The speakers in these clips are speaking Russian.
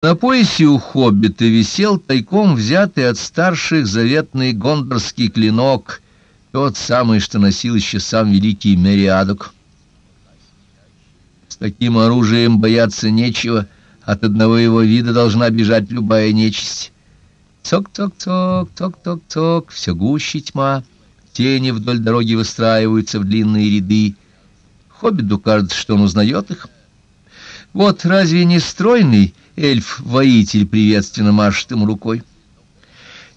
На поясе у хоббита висел тайком взятый от старших заветный гондорский клинок, тот самый, что носил еще сам великий Мериадок. С таким оружием бояться нечего, от одного его вида должна бежать любая нечисть. Цок-цок-цок, цок-цок-цок, все гуще тьма, тени вдоль дороги выстраиваются в длинные ряды. Хоббиту кажется, что он узнает их. Вот разве не стройный эльф-воитель приветственно машет ему рукой?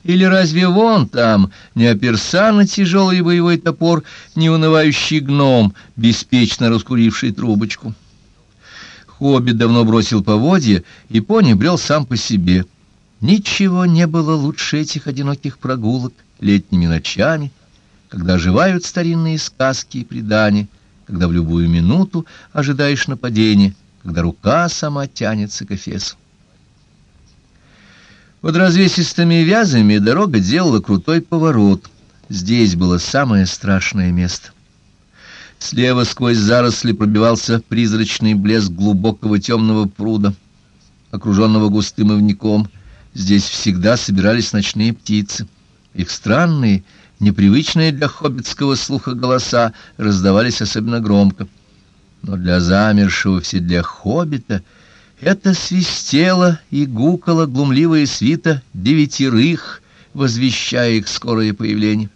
Или разве вон там не оперса на тяжелый боевой топор, не унывающий гном, беспечно раскуривший трубочку? Хоббит давно бросил поводья, и пони брел сам по себе. Ничего не было лучше этих одиноких прогулок летними ночами, когда оживают старинные сказки и предания, когда в любую минуту ожидаешь нападения, когда рука сама тянется к Эфесу. Под развесистыми вязами дорога делала крутой поворот. Здесь было самое страшное место. Слева сквозь заросли пробивался призрачный блеск глубокого темного пруда, окруженного густым ивником. Здесь всегда собирались ночные птицы. Их странные, непривычные для хоббитского слуха голоса раздавались особенно громко. Но для замершего в седле хоббита это свистело и гукало глумливая свита девятерых, возвещая их скорое появление.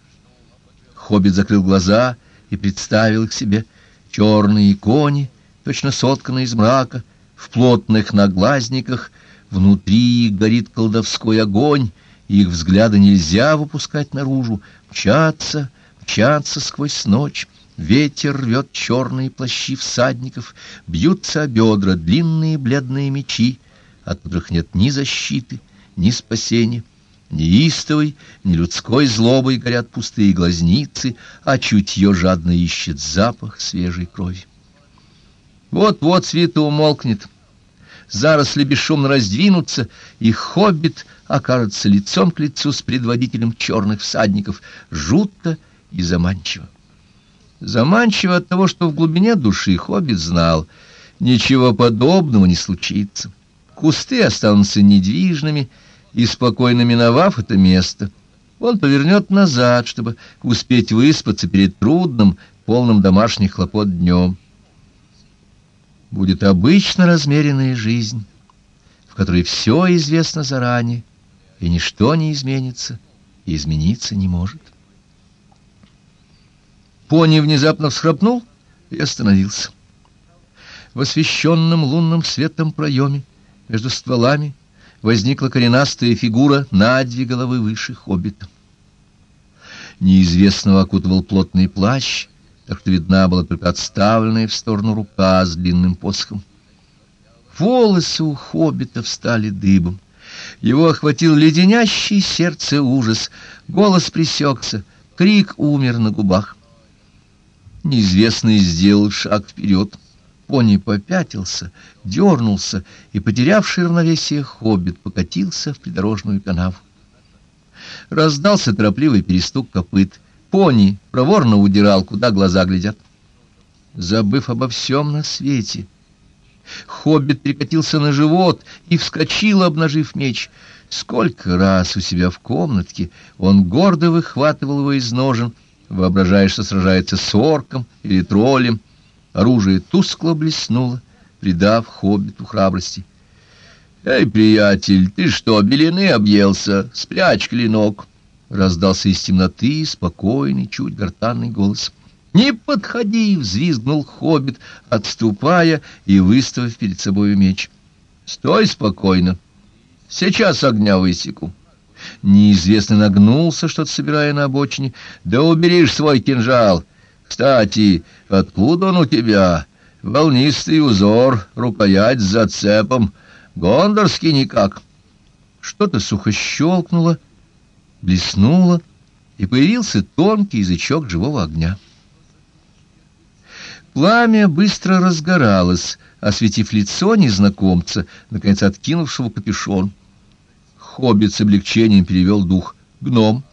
Хоббит закрыл глаза и представил их себе черные кони, точно сотканные из мрака, в плотных наглазниках, внутри горит колдовской огонь, их взгляда нельзя выпускать наружу, мчаться, мчаться сквозь ночь. Ветер рвет черные плащи всадников, бьются о бедра длинные бледные мечи, от которых нет ни защиты, ни спасения. Неистовой, ни людской злобой горят пустые глазницы, а чутье жадно ищет запах свежей крови. Вот-вот света умолкнет, заросли бесшумно раздвинутся, и хоббит окажется лицом к лицу с предводителем черных всадников, жутко и заманчиво. Заманчиво от того, что в глубине души хоббит знал, ничего подобного не случится. Кусты останутся недвижными, и, спокойно миновав это место, он повернет назад, чтобы успеть выспаться перед трудным, полным домашних хлопот днем. Будет обычно размеренная жизнь, в которой все известно заранее, и ничто не изменится, и измениться не может. Пони внезапно всхрапнул и остановился. В освещенном лунным светом проеме между стволами возникла коренастая фигура на две головы выше хоббита. Неизвестного окутывал плотный плащ, так что видна была только отставленная в сторону рука с длинным посохом. Волосы у хоббита встали дыбом. Его охватил леденящий сердце ужас. Голос пресекся, крик умер на губах. Неизвестный сделал шаг вперед. Пони попятился, дернулся, и, потерявший равновесие хоббит, покатился в придорожную канаву. Раздался торопливый перестук копыт. Пони проворно удирал, куда глаза глядят. Забыв обо всем на свете, хоббит перекатился на живот и вскочил, обнажив меч. Сколько раз у себя в комнатке он гордо выхватывал его из ножен, воображая, что сражается с орком или троллем. Оружие тускло блеснуло, придав хоббиту храбрости. «Эй, приятель, ты что, белины объелся? Спрячь клинок!» Раздался из темноты спокойный, чуть гортанный голос. «Не подходи!» — взвизгнул хоббит, отступая и выставив перед собой меч. «Стой спокойно! Сейчас огня высеку!» Неизвестный нагнулся, что-то собирая на обочине. «Да уберишь свой кинжал! Кстати, откуда он у тебя? Волнистый узор, рукоять с зацепом. Гондорский никак!» Что-то сухо щелкнуло, блеснуло, и появился тонкий язычок живого огня. Пламя быстро разгоралось, осветив лицо незнакомца, наконец откинувшего капюшон. Хоббит с облегчением перевел дух. Гном.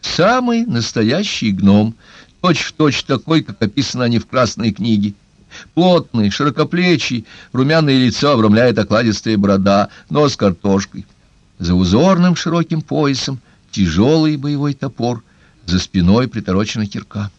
Самый настоящий гном. Точь-в-точь точь такой, как описано они в Красной книге. Плотный, широкоплечий, румяное лицо обрамляет окладистая борода, нос картошкой. За узорным широким поясом тяжелый боевой топор, за спиной приторочена кирка.